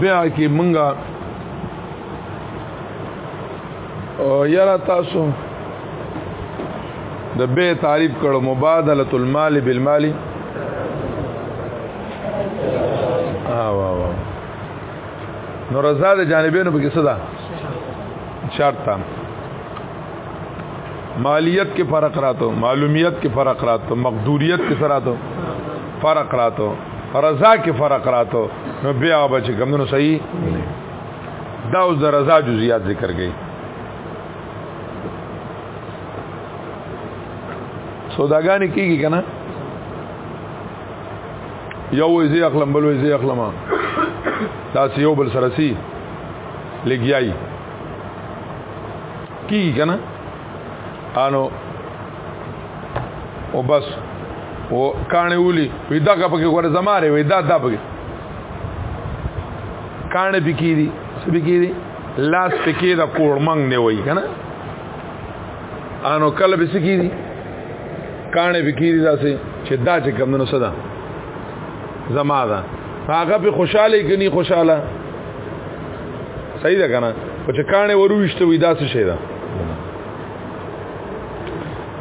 بیا کې مونږه یرا تاسو د به تعریف کړو مبادله المال بالمال ها وا وا نو رضا د جانبینو په کې صدا شرط تام مالیت کې فرق راتو معلومیت کې فرق راتو مقدوریت کې سره راتو فرق راتو رضا کې فرق راتو نو بیا به چې کمونو صحیح دا اوس د رضا جزئیات ذکر کړي سوداګانی کیږي کنه یو وې زی اخلم بل وې زی اخلم دا یو بل سره سی لګیای کیږي کنه انو او بس او کانه ولي وی دا کا پکې ګوره زماره وی دا دا پکې کانه پکې دي څه پکې دي لاس پکې دا کوړمنګ نه وای کنه انو کله به سکی دي کانه پکې دي داسې چې دا چې کم نو صدا زما دا هغه په خوشاله کني خوشاله صحیح ده کنه او چې کانه ورويشته وي داسې شي ده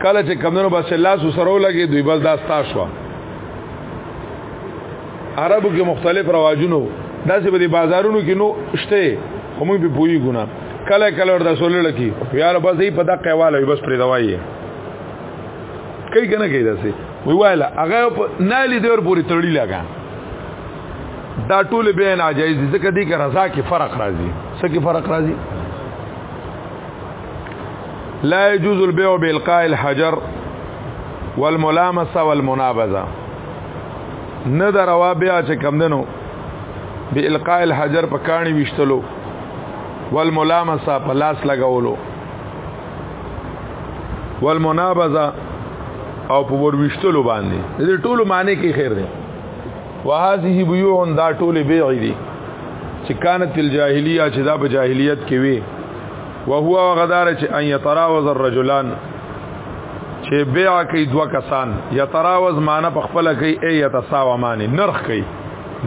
کله چې کمنو بس لاس سره لګي دوی بس دا ستاشو عربو کې مختلف رواجونو داسې به دي بازارونو کې نو شته هم به پوي ګنا کله کله ورته سولې لکی یار بس یې په دا قواله بس پرې دوايي کوي کنه کوي داسې وی وایله هغه نه لیدور پوری تړلی لګا دا ټول به ناجایز دي ځکه دي کې رضا کې فرق راځي څه کې فرق راځي لا يجوز البيع بالقاء الحجر والملامسه والمنابذه نه دروا بیا چې کم دنو بالقاء الحجر په کانی وشتلو والملامسه په لاس لګولو والمنابذه او په ور وشتلو باندې دې ټولو معنی کې خیر دی وهذه بيوع دا ټول بيع دي چې كانت في الجاهليه چې دا په جاهلیت کې وي وهو غدار چې ان يتراوز الرجلان چې بيع کوي دوه کسان يتراوز معنی په خپل کوي اي يتساوى معنی نرخ کوي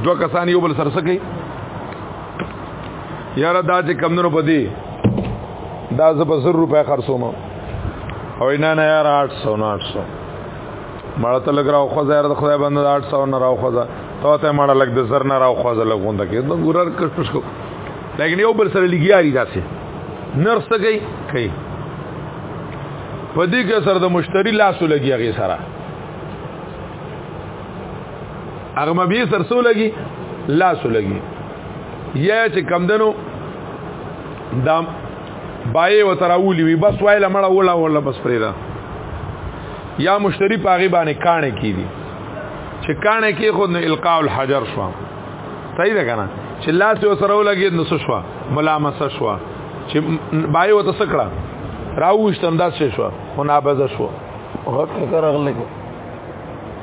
دوه کسان یو بل سره سکي یاره دا چې کمونو پدی دا زب 100 روپے خرڅوم او نه نه یار 800 900 مړه ته لګ راو خوځه د خدای بنده 800 نه راو خوځه ته ته مړه لګ د زر نه راو خوځه لګونده کې نو ګورر کښ کو لیکن یو بل سره لګیاري داسې نرس ته کوي کوي په دې کې سره د مشتری لاسو لګي هغه سره هغه مبي سر سو لګي لاسو لګي یا چې کمدنو دا بای و تراولی وی بس وایله مړه ولا ولا بس پرې ده یا مشتری پاغي باندې کانه کی دي چې کانه کې خود نو القاء الحجر شو صحیح ده کنه چې لاس یو سره ولګي نو شو ملامسه شو چې بای وته سکړه راوښتم دا څه شو منابزه شو غټ کرغلګو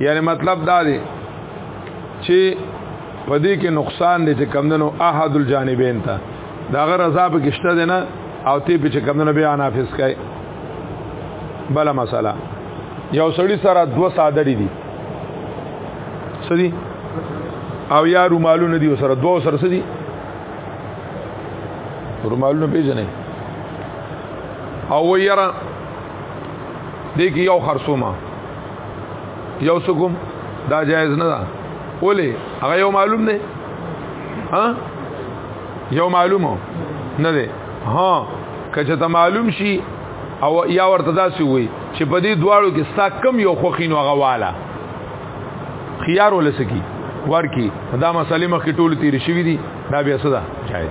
یعنی مطلب دا دی چې په دې کې نقصان دی چې کمندنو احد الجانبین ته دا غیر رضا په کشته دی نه او تی په چې کمندنو بیا نافذ کای بل مسله یو سړی سره دو ساده دي سدي او یا رومالونه دي سره دو سره سدي رومالونه پیژنې او ویرا دې کې یو خرصومه یو سکم دا جایز نه ده اولی هغه یو معلوم دی ها یو معلومو نه دی ها کچه ته معلوم شي او یا ورته داسې وي چې په دې دواړو کې ستا کم یو خوخین او غواله خيار ولسکی ورکی دا مسلې مخ ټول تیر شوی دي دا بیا صدا شاید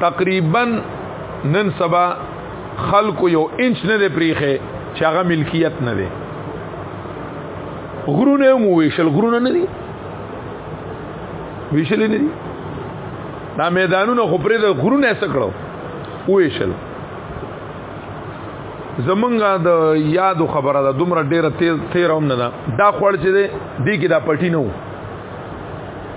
تقریبا نن سبا خلق یو انچ نه دی پریخه چې هغه ملکیت نه دی غرونه مو ویشل غرونه نه دي ویشل نه دي دا میدانونه خو پرې د غرونه څه کړو ویشل زمونږه د یادو خبره ده دومره ډیره تیر هم نه ده دا خوړ چې دی دی کې دا پټی نه وو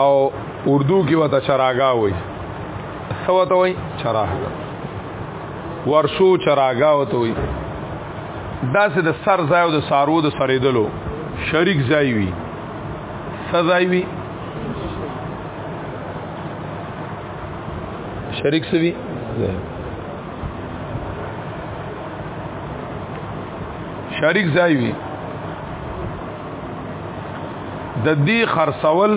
او اردو کې وته چراغا وای سو ته وای چراغا ورشو چراغا وته وای دا سه د سر ځای او د سارو د سریدلو شریک ځای وی سزای وی شریک سوی شریک ځای وی د دې خرڅول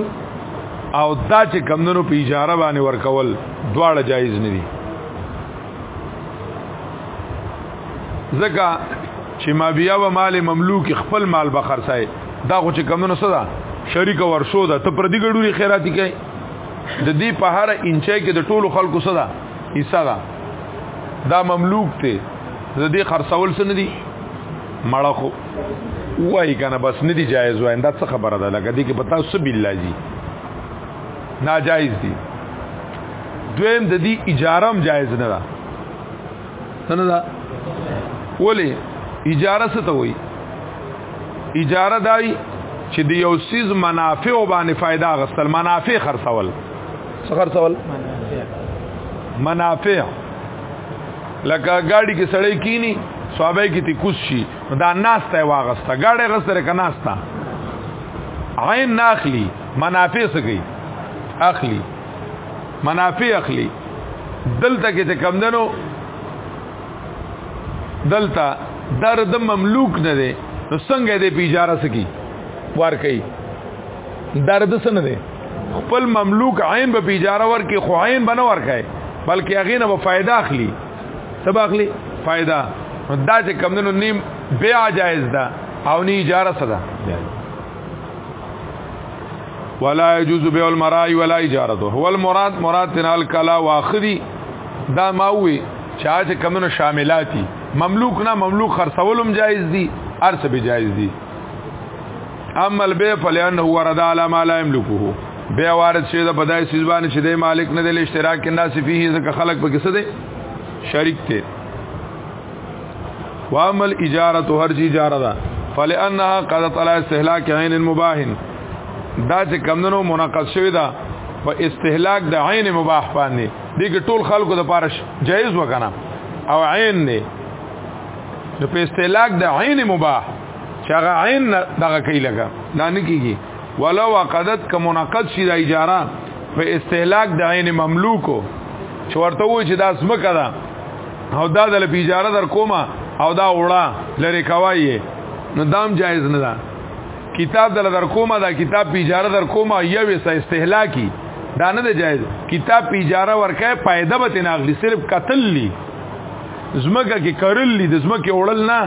او دا چې کمندونو په اجاره باندې ورکول دواړه جایز نه دي ځکه چې ما بیا و مال مملوک خپل مال به خرڅای دا خو چې کمندونو صدا شریک ورشو ده ته پر دې ګډوري خیراتی کوي د دې په هر انچه کې د ټولو خلکو صدا حصہ ده دا مملوک ته د دې خرڅول څه نه دي مړه خو وای کنه بس نه دی جایز وای دا څه خبره ده لکه دې کې پتا سو بالله جی ناجایز دی دویم د دې اجاره هم جایز نه ده څنګه ده ولی اجاره څه ته وای اجاره دای چې د یو سیز منافع او باندې فائدہ غسل منافع خرڅول څه خرڅول منافع لکه ګاډي کې سړی کینی صحابه کې تی کوس شي دا ناسته واغسته ګاډي غسره کناستا عین ناخلی منافع سګي اخلی منافع اخلی دلته کې ته کم دنو دلته در د مملوک نه دی نو څنګه دې پیجاره سکی ور کوي درد سن دی خپل مملوک عین به پیجاره ور کې خو عین بنه ور کوي بلکې هغه نه به فائدہ اخلي سبا اخلي فائدہ دا چې کمندونو نیم بیا جایز ده او نه اجاره صدا ولا يجوز بيع المراء ولا اجارته هو المراد مراد تنال کلا واخدي دا ما وي چا چې کمنو شاملاتي مملوک نه مملوک خرڅولم جایز دي ارث به جایز دي اما البيع فلانه ورد على ما لا يملكه بیا وارد شي د بدای سیزبان چې د مالک نه د اشتراک کې ناس فيه ځکه خلق په کیسه دي شریک ته وامل اجاره هر چی اجاره ده فلانها قد طلع استهلاك عين مباح دا چې کمندونو مناقض شوی دا په استهلاک د عین مباح باندې دغه ټول خلکو د پارش جایز وکنه او عین نه نو په استهلاک د عین مباح چې هغه عین دغه کوي لګا دا نه کیږي ولو عقدت که منعقد شي د اجاره په استهلاک د عین مملوکو چې ورته وای چې دا سمکه ده او دا د اجاره در کومه او دا وړه لری کوي نو دام جایز نه ده کتاب دل در کومه دا کتاب په اجاره در کومه یو وسه استهلاکی دا نه ده جایز کتاب په اجاره ورکه پایده به تناغلی صرف قتل لی زمکه کې کرل دي د زمکه وړل نه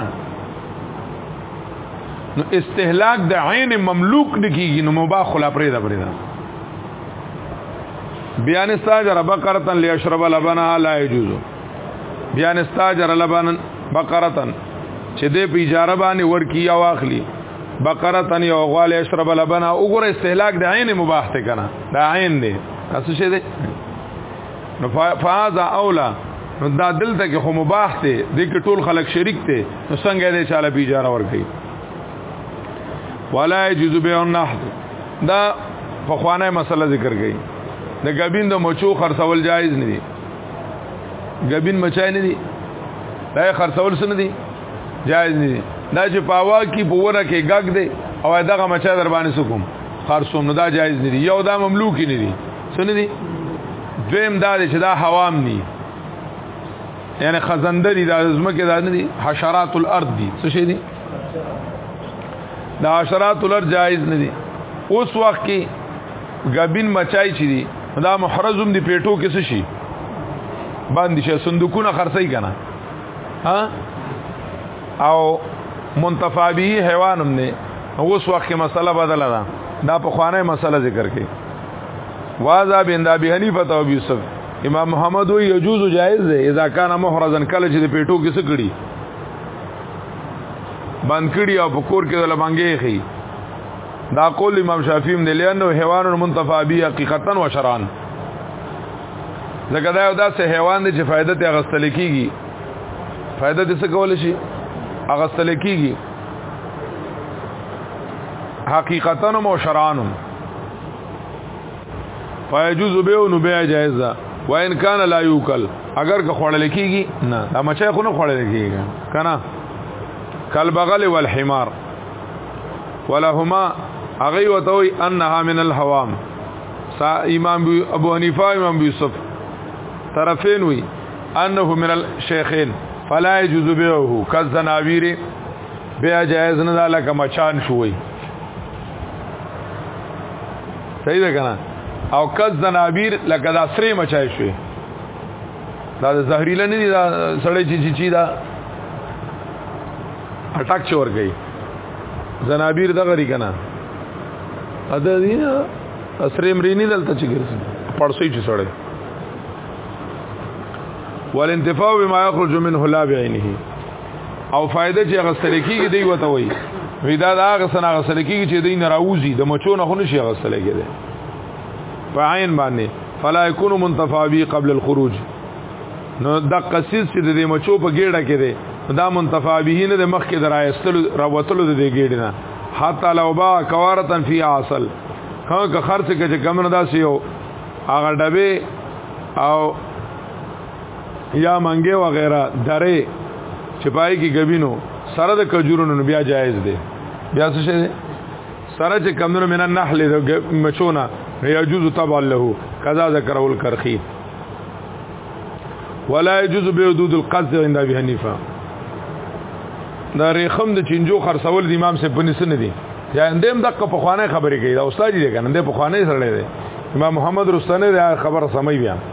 نو استهلاک د عین مملوک نکیږي نو مباح خلا پرې ده پرې ده بیان استاجر بقرتن لیشرب لبنا لا یجوز بیان استاجر لبن بقرتن چې دې په اجاره باندې ورکی یا واخلی بقرتن یو غوال یشرب لبنا وګوره استهلاک د عین مباح ته کنه دا عین دی تاسو شه دې نو فازا اولا نو دا دلته کې خو مباح ته د کې ټول خلک شریک ته نو څنګه دې چاله بي جاره ور کوي ولا يجوز بيع النحل دا په خوانه مسله ذکر کړي د غبین د مچو خرڅول جایز نه دي غبین مچای نه دي دا خرڅول سن دي جایز نه دي دا چې پاوا کی بوره کې غګ دي او دغه مچا در باندې سکم خرڅوم نه دا جایز نه دي یو دا مملوک نه دي سن دي دویم دا چې دا حوام دي یعنی خزنده دي دا زمکه دا نه دي حشرات الارض دي څه شي دي دا حشرات الارض جایز نه دي اوس وخت کې غبین مچای چي دي دا محرزم دي پیټو کې څه شي باندې شه صندوقونه خرڅي کنه ها او منتفع به حیوانم نه اوس وخت کې مسله بدله ده دا په خوانه مسله ذکر کړي واذا بن ابي حنيفه او ابي يوسف امام محمد وی يجوز جائز ده اذا كان محرزا کله چې پیټو کې سکړي بند کړي او پکور کې د لمنګې خي دا قول امام شافعي دی لانه حیوان منتفع بی حقیقتا و شرعا زګدا یو داسې حیوان دی چې فائدہ ته غستل کیږي فائدہ دې څه کول شي غستل کیږي حقیقتا او شرعا فیجوز به نو بیا جایز ده و ان کان لا یوکل اگر که خوړل کیږي نه دا مچای خو نه خوړل کیږي کنه کل بغل والحمار ولهما اغي وتوي انها من الحوام سا امام ابو حنیفه امام یوسف طرفین وی انه من الشیخین فلا يجوز بيعه كالزنابير بیا جایز نه ده لکه مچان شوی صحیح ده کنه او کز زنابیر لکه دا سری مچای شوی دا زهريله نه دي دا سړی چې چی دا اٹاک چور گئی زنابیر دا غری کنه اده دي اسری مرینی دلته چې ګرځي پړسوي چې سړی والانتفاع بما يخرج منه لا بعينه او فائدہ چې غسل کیږي دی وته وای ودا دا غسل غسل کیږي چې دین راوځي د مچو نه خونه شي غسل کیږي په عین باندې فلا يكون منتفع به قبل الخروج نو د قصیص چې د مچو په ګیړه کې دی دا منتفع به نه د مخ کې درایستل راوتلو د ګیړه نه حتا لو با کوارتن فی اصل هغه که خرڅ کې چې کمنه داسې یو هغه ډبه او یا منګه و غیره درې چې پای کې غبینو سره د کجورونو بیا جایز دی بیا څه شي سره چې کمونو من النحل د مچونه یجوز تبع له کذا ذکر الکرخی ولا يجوز بحدود القذف عند ابي حنيفه دا ریخم د چنجو خرڅول د امام سه پنس نه دي یا اندیم دغه په خوانه خبرې کوي دا استاد دې کنه د په خوانه سره دی امام محمد رستنه دا خبر سمي بیا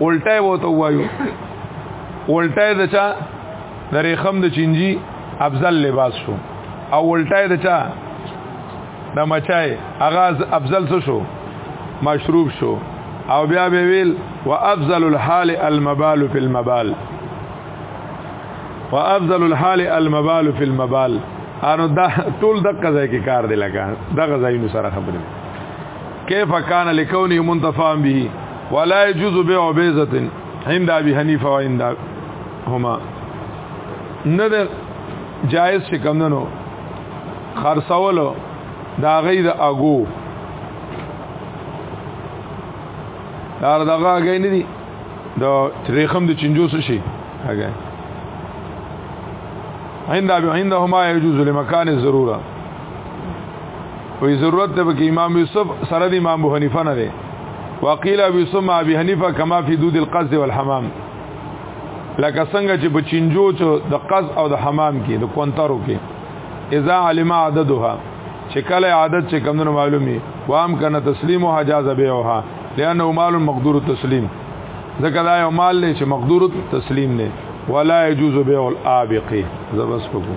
الټه وته وایو الټه د چا د ریخم د چینجی افضل لباس شو او الټه د چا د مچای اغاز افضل څه شو مشروب شو او بیا به ویل وافضل الحال المبال فی المبال وافضل الحال المبال فی المبال انو دا ټول دغه ځای کې کار دی لګا دغه ځای نو سره خبرې کیف کان لکونه منتفعا به ولا يجوز بيع بيزه عند ابي حنيفه وعند هما نه ده جائز چې کمندنو خرڅولو دا غي د اغو دا دغه غي نه دي دا تریخم د چنجو څه شي هغه عند ابي عندهما يجوز لمكان الضروره وی ضرورت ده کې امام یوسف سره د امام ابو حنیفه نه دی وقیل ابو یوسف مع ابي حنیفه کما فی دود القز والحمام لکه څنګه چې په چنجو چې د قز او د حمام کې د کونترو کې اذا علم عددها چې کله عادت چې کمونه معلومي وام کنه تسلیم او حجاز بهوها لانه مال مقدور التسلیم ځکه دا یو مال چې مقدور التسلیم نه ولا يجوز بيع الابق زبس پکو